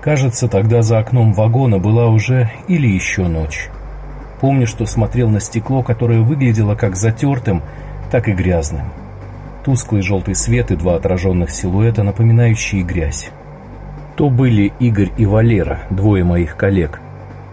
Кажется, тогда за окном вагона была уже или еще ночь. Помню, что смотрел на стекло, которое выглядело как затертым, так и грязным. Тусклый желтый свет и два отраженных силуэта, напоминающие грязь. То были Игорь и Валера, двое моих коллег.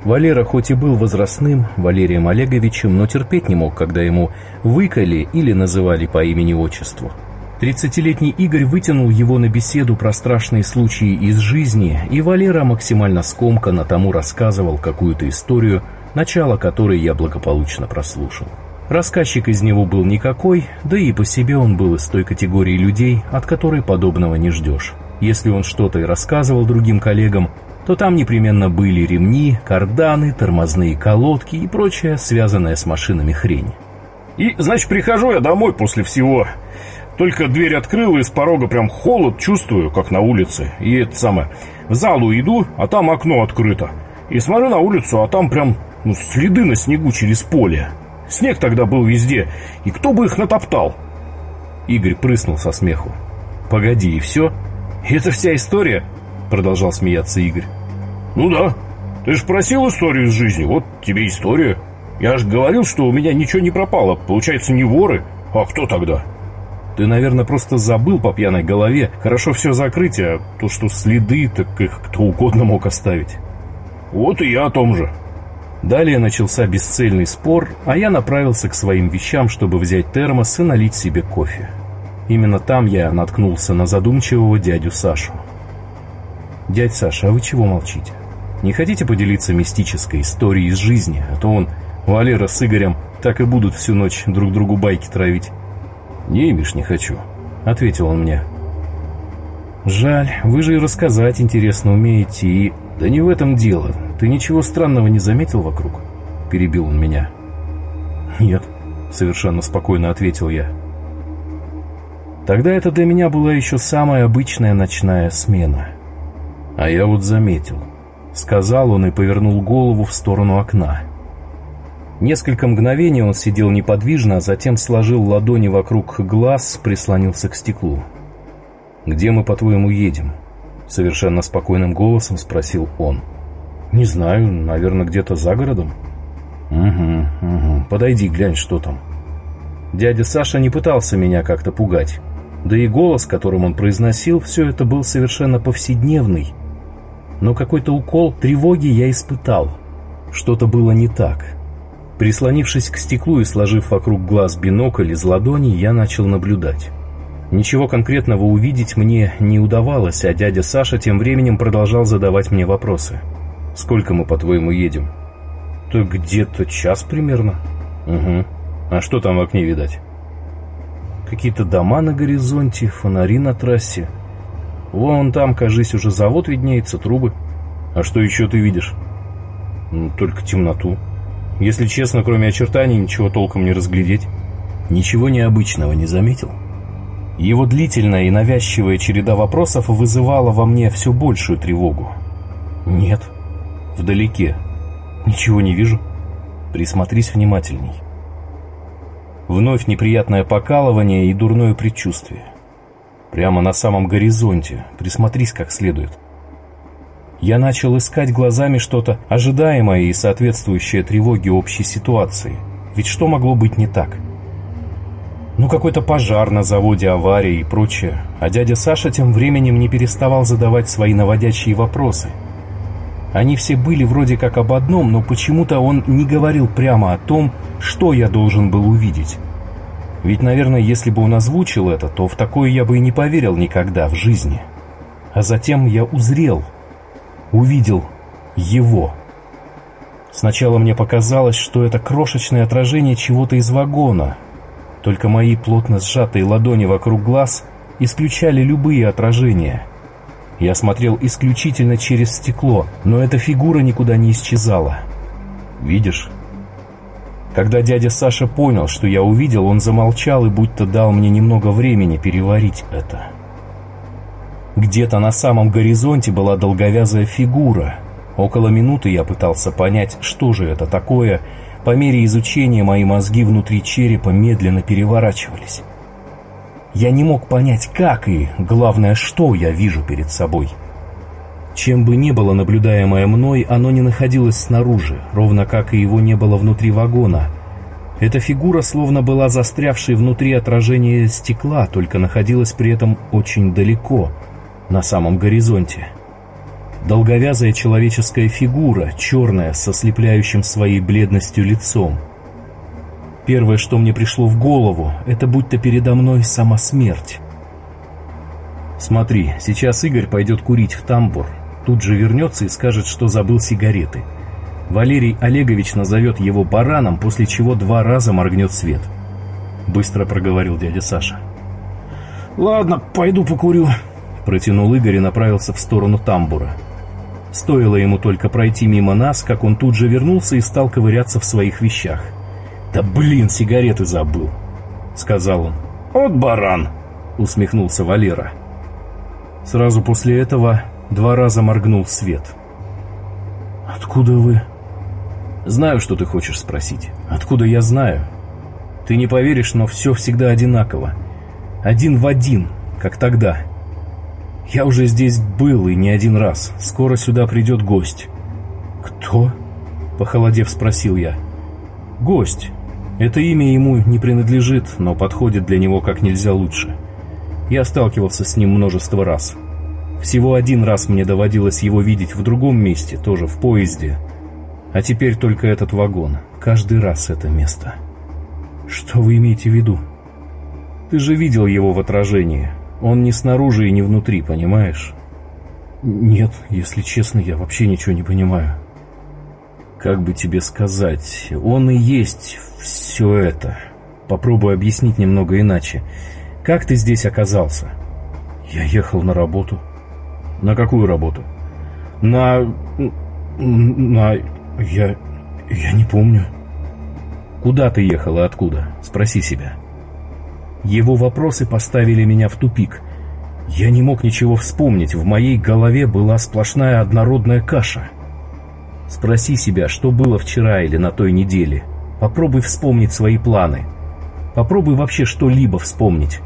Валера хоть и был возрастным, Валерием Олеговичем, но терпеть не мог, когда ему выкали или называли по имени-отчеству. Тридцатилетний Игорь вытянул его на беседу про страшные случаи из жизни, и Валера максимально скомканно тому рассказывал какую-то историю, начало которой я благополучно прослушал. Рассказчик из него был никакой, да и по себе он был из той категории людей, от которой подобного не ждешь. Если он что-то и рассказывал другим коллегам, то там непременно были ремни, карданы, тормозные колодки и прочее, связанное с машинами хрень. И, значит, прихожу я домой после всего. Только дверь открыл, и с порога прям холод чувствую, как на улице. И это самое, в залу иду, а там окно открыто. И смотрю на улицу, а там прям ну, следы на снегу через поле. Снег тогда был везде, и кто бы их натоптал? Игорь прыснул со смеху. «Погоди, и все? Это вся история?» Продолжал смеяться Игорь. «Ну да. Ты же просил историю из жизни, вот тебе история. Я же говорил, что у меня ничего не пропало. Получается, не воры. А кто тогда?» Ты, наверное, просто забыл по пьяной голове. Хорошо все закрыть, а то, что следы, так их кто угодно мог оставить. Вот и я о том же. Далее начался бесцельный спор, а я направился к своим вещам, чтобы взять термос и налить себе кофе. Именно там я наткнулся на задумчивого дядю Сашу. «Дядь Саша, а вы чего молчите? Не хотите поделиться мистической историей из жизни? А то он, Валера с Игорем, так и будут всю ночь друг другу байки травить». «Не, Миш, не хочу», — ответил он мне. «Жаль, вы же и рассказать интересно умеете, и...» «Да не в этом дело. Ты ничего странного не заметил вокруг?» — перебил он меня. «Нет», — совершенно спокойно ответил я. Тогда это для меня была еще самая обычная ночная смена. А я вот заметил. Сказал он и повернул голову в сторону окна. Несколько мгновений он сидел неподвижно, а затем сложил ладони вокруг глаз, прислонился к стеклу. «Где мы, по-твоему, едем?» Совершенно спокойным голосом спросил он. «Не знаю, наверное, где-то за городом». «Угу, угу, подойди, глянь, что там». Дядя Саша не пытался меня как-то пугать. Да и голос, которым он произносил, все это был совершенно повседневный. Но какой-то укол тревоги я испытал. Что-то было не так. Прислонившись к стеклу и сложив вокруг глаз бинокль из ладони, я начал наблюдать. Ничего конкретного увидеть мне не удавалось, а дядя Саша тем временем продолжал задавать мне вопросы. «Сколько мы, по-твоему, едем?» «То где-то час примерно». «Угу. А что там в окне видать?» «Какие-то дома на горизонте, фонари на трассе. Вон там, кажись, уже завод виднеется, трубы. А что еще ты видишь?» «Ну, только темноту». Если честно, кроме очертаний, ничего толком не разглядеть. Ничего необычного не заметил. Его длительная и навязчивая череда вопросов вызывала во мне все большую тревогу. Нет, вдалеке. Ничего не вижу. Присмотрись внимательней. Вновь неприятное покалывание и дурное предчувствие. Прямо на самом горизонте. Присмотрись как следует. Я начал искать глазами что-то ожидаемое и соответствующее тревоге общей ситуации. Ведь что могло быть не так? Ну, какой-то пожар на заводе, авария и прочее. А дядя Саша тем временем не переставал задавать свои наводящие вопросы. Они все были вроде как об одном, но почему-то он не говорил прямо о том, что я должен был увидеть. Ведь, наверное, если бы он озвучил это, то в такое я бы и не поверил никогда в жизни. А затем я узрел – увидел его. Сначала мне показалось, что это крошечное отражение чего-то из вагона. Только мои плотно сжатые ладони вокруг глаз исключали любые отражения. Я смотрел исключительно через стекло, но эта фигура никуда не исчезала. Видишь? Когда дядя Саша понял, что я увидел, он замолчал и будто дал мне немного времени переварить это. Где-то на самом горизонте была долговязая фигура. Около минуты я пытался понять, что же это такое. По мере изучения мои мозги внутри черепа медленно переворачивались. Я не мог понять, как и, главное, что я вижу перед собой. Чем бы ни было наблюдаемое мной, оно не находилось снаружи, ровно как и его не было внутри вагона. Эта фигура словно была застрявшей внутри отражения стекла, только находилась при этом очень далеко, на самом горизонте. Долговязая человеческая фигура, черная, со слепляющим своей бледностью лицом. Первое, что мне пришло в голову, это будто передо мной сама смерть. Смотри, сейчас Игорь пойдет курить в тамбур, тут же вернется и скажет, что забыл сигареты. Валерий Олегович назовет его бараном, после чего два раза моргнет свет. Быстро проговорил дядя Саша. «Ладно, пойду покурю», — протянул Игорь и направился в сторону тамбура. Стоило ему только пройти мимо нас, как он тут же вернулся и стал ковыряться в своих вещах. «Да блин, сигареты забыл», — сказал он. «Вот баран», — усмехнулся Валера. Сразу после этого два раза моргнул свет. «Откуда вы?» «Знаю, что ты хочешь спросить. Откуда я знаю?» «Ты не поверишь, но все всегда одинаково. Один в один, как тогда. Я уже здесь был и не один раз. Скоро сюда придет гость». «Кто?» — похолодев спросил я. «Гость. Это имя ему не принадлежит, но подходит для него как нельзя лучше. Я сталкивался с ним множество раз. Всего один раз мне доводилось его видеть в другом месте, тоже в поезде. А теперь только этот вагон. Каждый раз это место. Что вы имеете в виду? Ты же видел его в отражении. Он не снаружи и не внутри, понимаешь? Нет, если честно, я вообще ничего не понимаю. Как бы тебе сказать, он и есть все это. Попробую объяснить немного иначе. Как ты здесь оказался? Я ехал на работу. На какую работу? На... на... я... я не помню. Куда ты ехал и откуда? Спроси себя. Его вопросы поставили меня в тупик. Я не мог ничего вспомнить, в моей голове была сплошная однородная каша. Спроси себя, что было вчера или на той неделе. Попробуй вспомнить свои планы. Попробуй вообще что-либо вспомнить.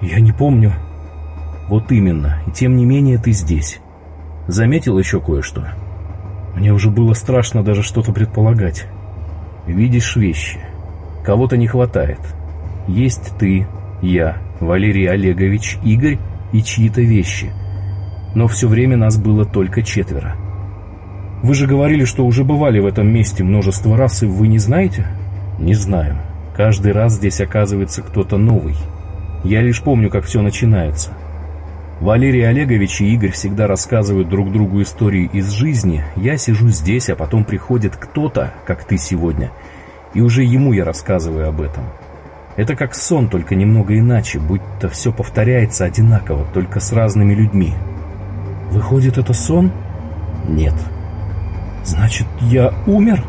Я не помню, вот именно, и тем не менее ты здесь. Заметил еще кое-что? Мне уже было страшно даже что-то предполагать. Видишь вещи. Кого-то не хватает. Есть ты, я, Валерий Олегович, Игорь и чьи-то вещи. Но все время нас было только четверо. Вы же говорили, что уже бывали в этом месте множество раз, и вы не знаете? Не знаю. Каждый раз здесь оказывается кто-то новый. Я лишь помню, как все начинается. Валерий Олегович и Игорь всегда рассказывают друг другу истории из жизни. Я сижу здесь, а потом приходит кто-то, как ты сегодня, и уже ему я рассказываю об этом. Это как сон, только немного иначе, будто все повторяется одинаково, только с разными людьми. Выходит, это сон? Нет. Значит, я умер?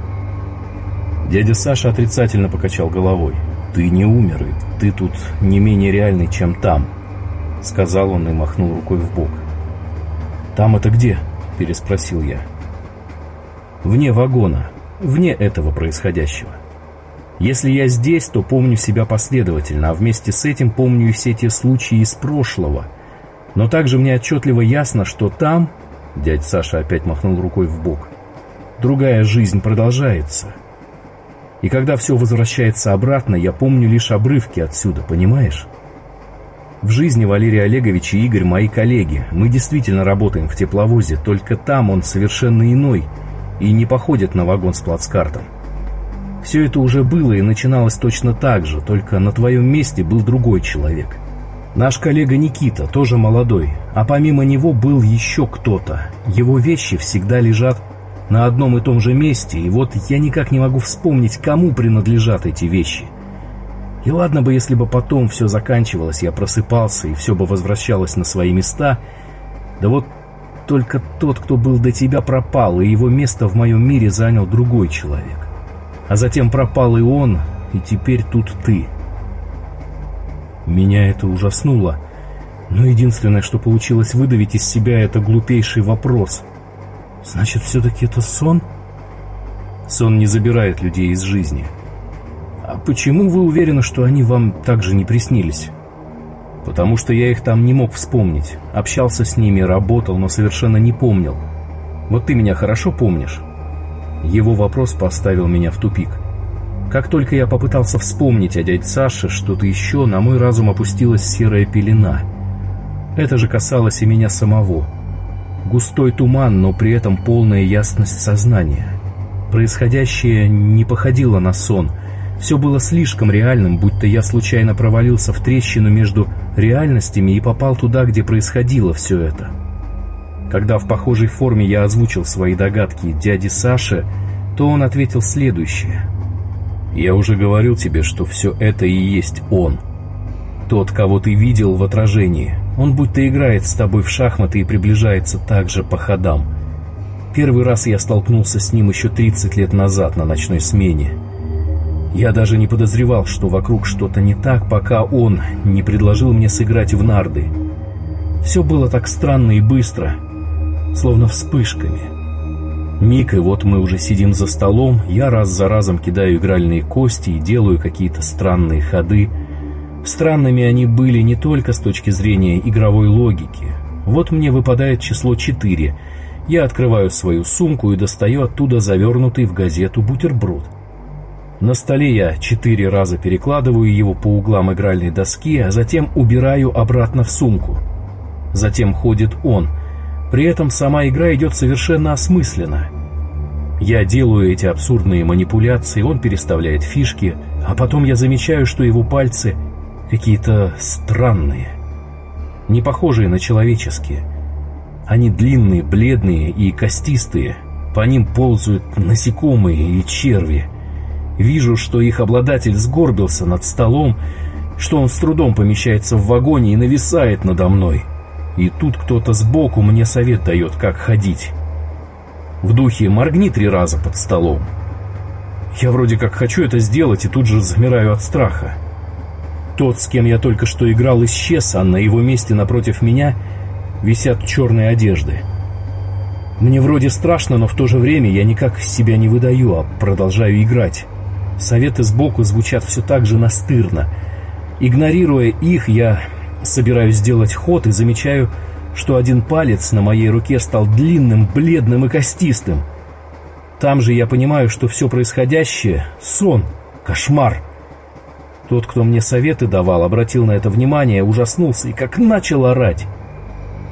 Дядя Саша отрицательно покачал головой. Ты не умер, и ты тут не менее реальный, чем там. — сказал он и махнул рукой в бок. «Там это где?» — переспросил я. «Вне вагона, вне этого происходящего. Если я здесь, то помню себя последовательно, а вместе с этим помню и все те случаи из прошлого. Но также мне отчетливо ясно, что там...» — дядь Саша опять махнул рукой в бок. «Другая жизнь продолжается». И когда все возвращается обратно, я помню лишь обрывки отсюда, понимаешь? В жизни Валерий Олегович и Игорь мои коллеги. Мы действительно работаем в тепловозе, только там он совершенно иной и не походит на вагон с плацкартом. Все это уже было и начиналось точно так же, только на твоем месте был другой человек. Наш коллега Никита, тоже молодой, а помимо него был еще кто-то. Его вещи всегда лежат на одном и том же месте, и вот я никак не могу вспомнить, кому принадлежат эти вещи. И ладно бы, если бы потом все заканчивалось, я просыпался, и все бы возвращалось на свои места. Да вот только тот, кто был до тебя, пропал, и его место в моем мире занял другой человек. А затем пропал и он, и теперь тут ты. Меня это ужаснуло. Но единственное, что получилось выдавить из себя, это глупейший вопрос. Значит, все-таки это сон? Сон не забирает людей из жизни. — «А почему вы уверены, что они вам также не приснились?» потому что я их там не мог вспомнить. Общался с ними, работал, но совершенно не помнил. Вот ты меня хорошо помнишь?» Его вопрос поставил меня в тупик. Как только я попытался вспомнить о дядь Саше что-то еще, на мой разум опустилась серая пелена. Это же касалось и меня самого. Густой туман, но при этом полная ясность сознания. Происходящее не походило на сон. Все было слишком реальным, будто я случайно провалился в трещину между реальностями и попал туда, где происходило все это. Когда в похожей форме я озвучил свои догадки дяде Саше, то он ответил следующее. «Я уже говорил тебе, что все это и есть он. Тот, кого ты видел в отражении, он будто играет с тобой в шахматы и приближается также по ходам. Первый раз я столкнулся с ним еще 30 лет назад на ночной смене. Я даже не подозревал, что вокруг что-то не так, пока он не предложил мне сыграть в нарды. Все было так странно и быстро, словно вспышками. Миг, и вот мы уже сидим за столом, я раз за разом кидаю игральные кости и делаю какие-то странные ходы – Странными они были не только с точки зрения игровой логики. Вот мне выпадает число 4. Я открываю свою сумку и достаю оттуда завернутый в газету бутерброд. На столе я четыре раза перекладываю его по углам игральной доски, а затем убираю обратно в сумку. Затем ходит он. При этом сама игра идет совершенно осмысленно. Я делаю эти абсурдные манипуляции, он переставляет фишки, а потом я замечаю, что его пальцы какие-то странные, не похожие на человеческие. Они длинные, бледные и костистые, по ним ползают насекомые и черви. Вижу, что их обладатель сгорбился над столом, что он с трудом помещается в вагоне и нависает надо мной. И тут кто-то сбоку мне совет дает, как ходить. В духе «моргни три раза под столом». Я вроде как хочу это сделать и тут же замираю от страха. Тот, с кем я только что играл, исчез, а на его месте напротив меня висят черные одежды. Мне вроде страшно, но в то же время я никак себя не выдаю, а продолжаю играть. Советы сбоку звучат все так же настырно. Игнорируя их, я собираюсь сделать ход и замечаю, что один палец на моей руке стал длинным, бледным и костистым. Там же я понимаю, что все происходящее — сон, кошмар — тот, кто мне советы давал, обратил на это внимание, ужаснулся и как начал орать.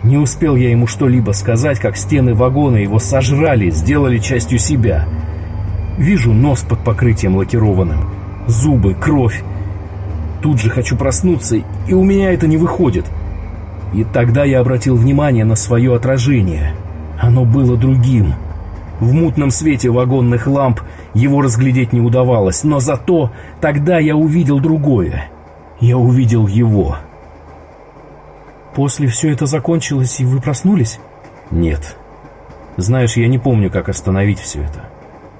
Не успел я ему что-либо сказать, как стены вагона его сожрали, сделали частью себя. Вижу нос под покрытием лакированным, зубы, кровь. Тут же хочу проснуться, и у меня это не выходит. И тогда я обратил внимание на свое отражение. Оно было другим. В мутном свете вагонных ламп его разглядеть не удавалось, но зато тогда я увидел другое. Я увидел его. После все это закончилось, и вы проснулись? Нет. Знаешь, я не помню, как остановить все это.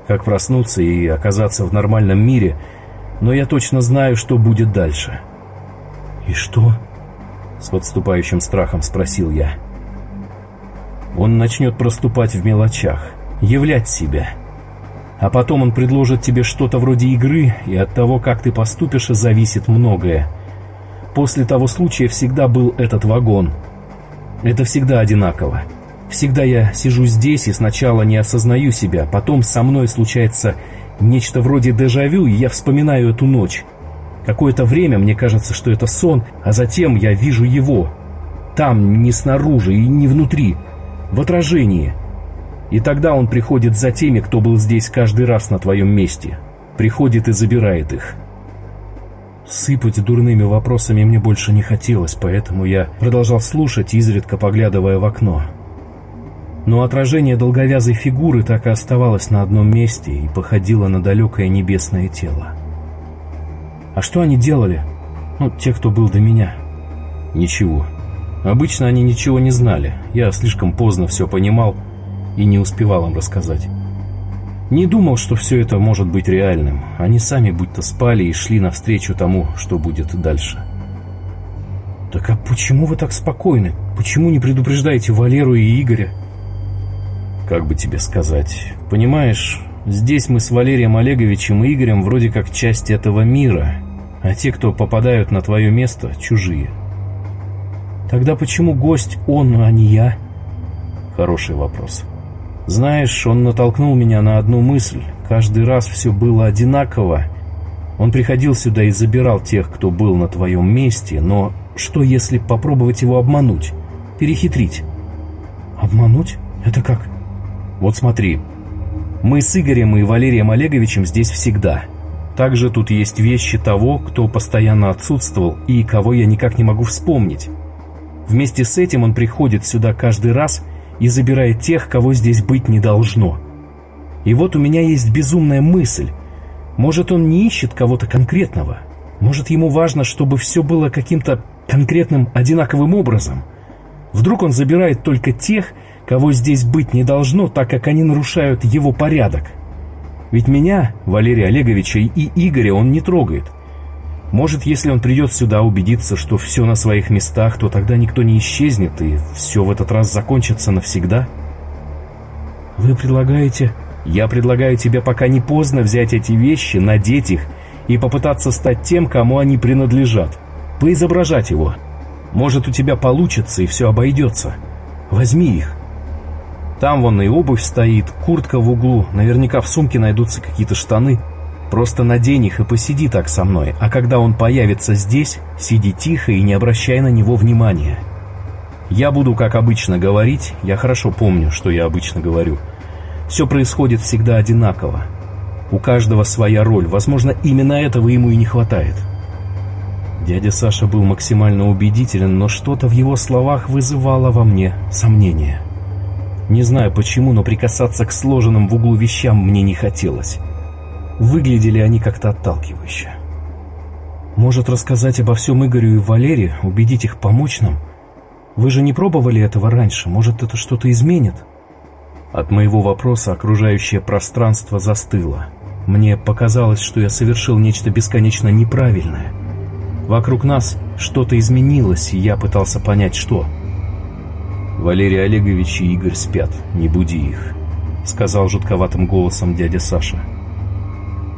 Как проснуться и оказаться в нормальном мире, но я точно знаю, что будет дальше. И что? С подступающим страхом спросил я. Он начнет проступать в мелочах, являть себя — а потом он предложит тебе что-то вроде игры, и от того, как ты поступишь, зависит многое. После того случая всегда был этот вагон. Это всегда одинаково. Всегда я сижу здесь и сначала не осознаю себя, потом со мной случается нечто вроде дежавю, и я вспоминаю эту ночь. Какое-то время мне кажется, что это сон, а затем я вижу его. Там, не снаружи и не внутри, в отражении – и тогда он приходит за теми, кто был здесь каждый раз на твоем месте. Приходит и забирает их. Сыпать дурными вопросами мне больше не хотелось, поэтому я продолжал слушать, изредка поглядывая в окно. Но отражение долговязой фигуры так и оставалось на одном месте и походило на далекое небесное тело. А что они делали? Ну, те, кто был до меня. Ничего. Обычно они ничего не знали. Я слишком поздно все понимал, и не успевал им рассказать. Не думал, что все это может быть реальным. Они сами будто спали и шли навстречу тому, что будет дальше. «Так а почему вы так спокойны? Почему не предупреждаете Валеру и Игоря?» «Как бы тебе сказать? Понимаешь, здесь мы с Валерием Олеговичем и Игорем вроде как часть этого мира, а те, кто попадают на твое место, чужие. Тогда почему гость он, а не я? Хороший вопрос. Знаешь, он натолкнул меня на одну мысль. Каждый раз все было одинаково. Он приходил сюда и забирал тех, кто был на твоем месте, но что если попробовать его обмануть, перехитрить? Обмануть? Это как? Вот смотри, мы с Игорем и Валерием Олеговичем здесь всегда. Также тут есть вещи того, кто постоянно отсутствовал и кого я никак не могу вспомнить. Вместе с этим он приходит сюда каждый раз и забирает тех, кого здесь быть не должно. И вот у меня есть безумная мысль. Может, он не ищет кого-то конкретного? Может, ему важно, чтобы все было каким-то конкретным, одинаковым образом? Вдруг он забирает только тех, кого здесь быть не должно, так как они нарушают его порядок? Ведь меня, Валерия Олеговича и Игоря он не трогает – может, если он придет сюда убедиться, что все на своих местах, то тогда никто не исчезнет, и все в этот раз закончится навсегда? Вы предлагаете... Я предлагаю тебе пока не поздно взять эти вещи, надеть их и попытаться стать тем, кому они принадлежат. Поизображать его. Может, у тебя получится, и все обойдется. Возьми их. Там вон и обувь стоит, куртка в углу, наверняка в сумке найдутся какие-то штаны. Просто надень их и посиди так со мной, а когда он появится здесь, сиди тихо и не обращай на него внимания. Я буду, как обычно, говорить, я хорошо помню, что я обычно говорю. Все происходит всегда одинаково. У каждого своя роль, возможно, именно этого ему и не хватает. Дядя Саша был максимально убедителен, но что-то в его словах вызывало во мне сомнение. Не знаю почему, но прикасаться к сложенным в углу вещам мне не хотелось. Выглядели они как-то отталкивающе. Может рассказать обо всем Игорю и Валере, убедить их помочь нам? Вы же не пробовали этого раньше, может это что-то изменит? От моего вопроса окружающее пространство застыло. Мне показалось, что я совершил нечто бесконечно неправильное. Вокруг нас что-то изменилось, и я пытался понять, что. «Валерий Олегович и Игорь спят, не буди их», — сказал жутковатым голосом дядя Саша.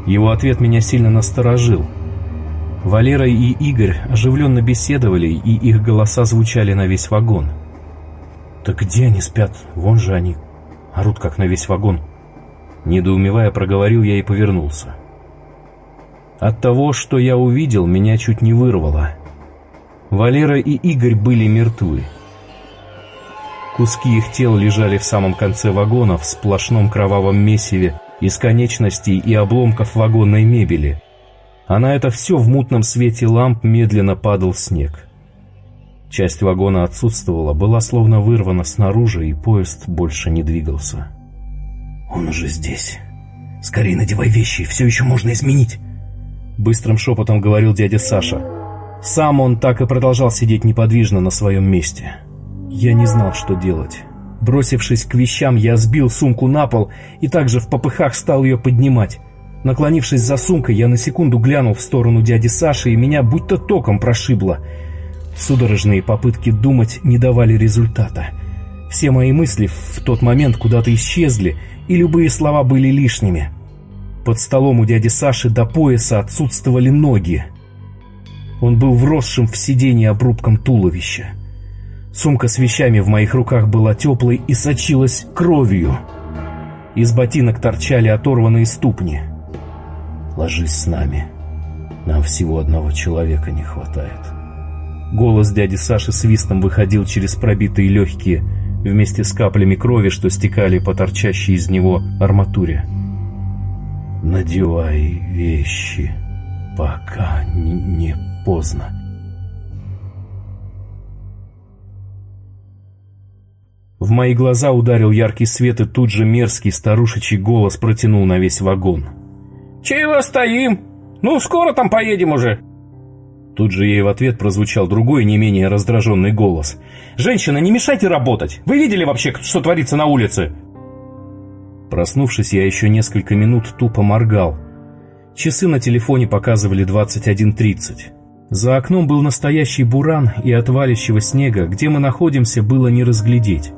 Его ответ меня сильно насторожил. Валера и Игорь оживленно беседовали, и их голоса звучали на весь вагон. «Так где они спят? Вон же они. Орут, как на весь вагон». Недоумевая, проговорил я и повернулся. От того, что я увидел, меня чуть не вырвало. Валера и Игорь были мертвы. Куски их тел лежали в самом конце вагона в сплошном кровавом месиве, из конечностей и обломков вагонной мебели. А на это все в мутном свете ламп медленно падал снег. Часть вагона отсутствовала, была словно вырвана снаружи, и поезд больше не двигался. «Он уже здесь. Скорее надевай вещи, все еще можно изменить!» Быстрым шепотом говорил дядя Саша. Сам он так и продолжал сидеть неподвижно на своем месте. Я не знал, что делать. Бросившись к вещам, я сбил сумку на пол и также в попыхах стал ее поднимать. Наклонившись за сумкой, я на секунду глянул в сторону дяди Саши, и меня будто током прошибло. Судорожные попытки думать не давали результата. Все мои мысли в тот момент куда-то исчезли, и любые слова были лишними. Под столом у дяди Саши до пояса отсутствовали ноги. Он был вросшим в сиденье обрубком туловища. Сумка с вещами в моих руках была теплой и сочилась кровью. Из ботинок торчали оторванные ступни. «Ложись с нами. Нам всего одного человека не хватает». Голос дяди Саши свистом выходил через пробитые легкие, вместе с каплями крови, что стекали по торчащей из него арматуре. «Надевай вещи, пока не поздно». В мои глаза ударил яркий свет, и тут же мерзкий старушечий голос протянул на весь вагон. «Чего стоим? Ну, скоро там поедем уже!» Тут же ей в ответ прозвучал другой, не менее раздраженный голос. «Женщина, не мешайте работать! Вы видели вообще, что творится на улице?» Проснувшись, я еще несколько минут тупо моргал. Часы на телефоне показывали 21.30. За окном был настоящий буран, и от снега, где мы находимся, было не разглядеть.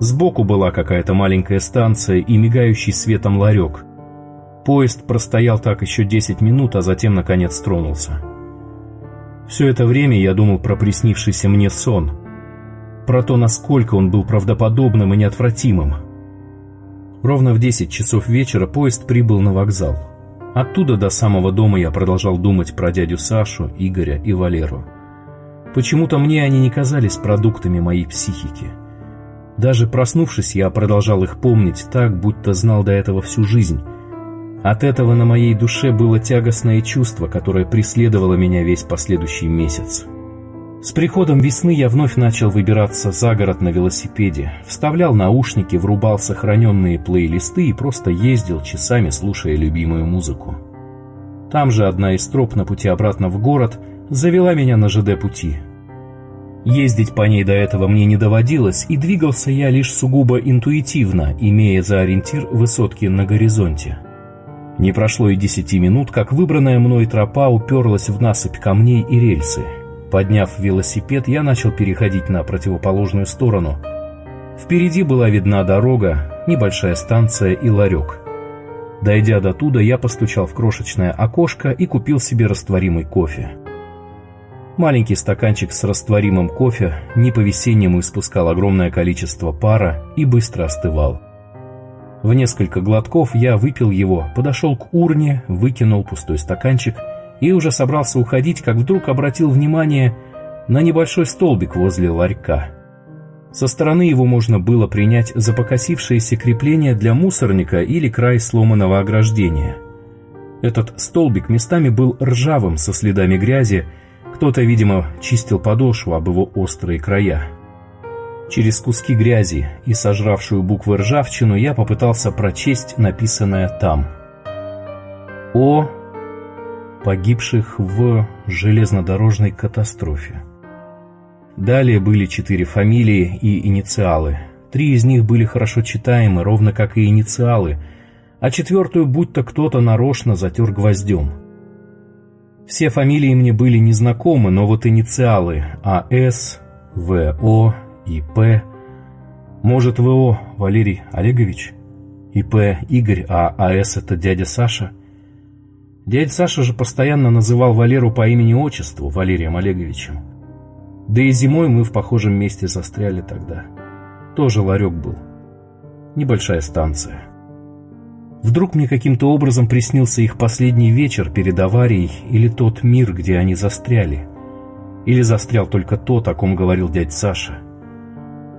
Сбоку была какая-то маленькая станция и мигающий светом ларек. Поезд простоял так еще 10 минут, а затем наконец тронулся. Все это время я думал про приснившийся мне сон, про то, насколько он был правдоподобным и неотвратимым. Ровно в 10 часов вечера поезд прибыл на вокзал. Оттуда до самого дома я продолжал думать про дядю Сашу, Игоря и Валеру. Почему-то мне они не казались продуктами моей психики. Даже проснувшись, я продолжал их помнить так, будто знал до этого всю жизнь. От этого на моей душе было тягостное чувство, которое преследовало меня весь последующий месяц. С приходом весны я вновь начал выбираться за город на велосипеде, вставлял наушники, врубал сохраненные плейлисты и просто ездил часами, слушая любимую музыку. Там же одна из троп на пути обратно в город завела меня на ЖД-пути. Ездить по ней до этого мне не доводилось, и двигался я лишь сугубо интуитивно, имея за ориентир высотки на горизонте. Не прошло и десяти минут, как выбранная мной тропа уперлась в насыпь камней и рельсы, Подняв велосипед, я начал переходить на противоположную сторону. Впереди была видна дорога, небольшая станция и ларек. Дойдя до туда, я постучал в крошечное окошко и купил себе растворимый кофе. Маленький стаканчик с растворимым кофе не по-весеннему испускал огромное количество пара и быстро остывал. В несколько глотков я выпил его, подошел к урне, выкинул пустой стаканчик и уже собрался уходить, как вдруг обратил внимание на небольшой столбик возле ларька. Со стороны его можно было принять за покосившееся крепление для мусорника или край сломанного ограждения. Этот столбик местами был ржавым, со следами грязи, кто-то, видимо, чистил подошву об его острые края. Через куски грязи и сожравшую буквы ржавчину я попытался прочесть написанное там. О погибших в железнодорожной катастрофе. Далее были четыре фамилии и инициалы. Три из них были хорошо читаемы, ровно как и инициалы, а четвертую будто кто-то нарочно затер гвоздем. Все фамилии мне были незнакомы, но вот инициалы А.С., В.О. и П. Может, В.О. Валерий Олегович? И П. Игорь, а А.С. это дядя Саша? Дядя Саша же постоянно называл Валеру по имени-отчеству, Валерием Олеговичем. Да и зимой мы в похожем месте застряли тогда. Тоже ларек был. Небольшая станция. Вдруг мне каким-то образом приснился их последний вечер перед аварией или тот мир, где они застряли. Или застрял только тот, о ком говорил дядя Саша.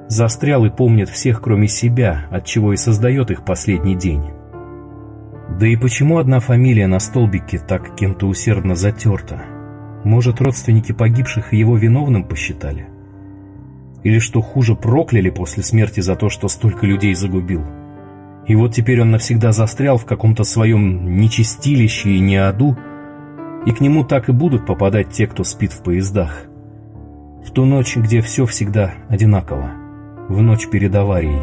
Застрял и помнит всех, кроме себя, от чего и создает их последний день. Да и почему одна фамилия на столбике так кем-то усердно затерта? Может, родственники погибших его виновным посчитали? Или что хуже, прокляли после смерти за то, что столько людей загубил? И вот теперь он навсегда застрял в каком-то своем нечистилище и неаду, и к нему так и будут попадать те, кто спит в поездах. В ту ночь, где все всегда одинаково, в ночь перед аварией.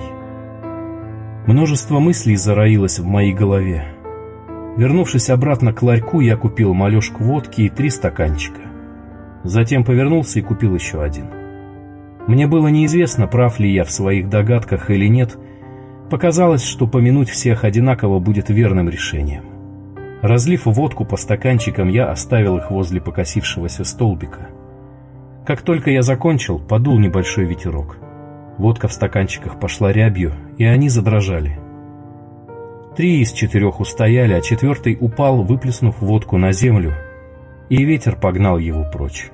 Множество мыслей зароилось в моей голове, Вернувшись обратно к ларьку, я купил малешку водки и три стаканчика. Затем повернулся и купил еще один. Мне было неизвестно, прав ли я в своих догадках или нет. Показалось, что помянуть всех одинаково будет верным решением. Разлив водку по стаканчикам, я оставил их возле покосившегося столбика. Как только я закончил, подул небольшой ветерок. Водка в стаканчиках пошла рябью, и они задрожали. Три из четырех устояли, а четвертый упал, выплеснув водку на землю, и ветер погнал его прочь.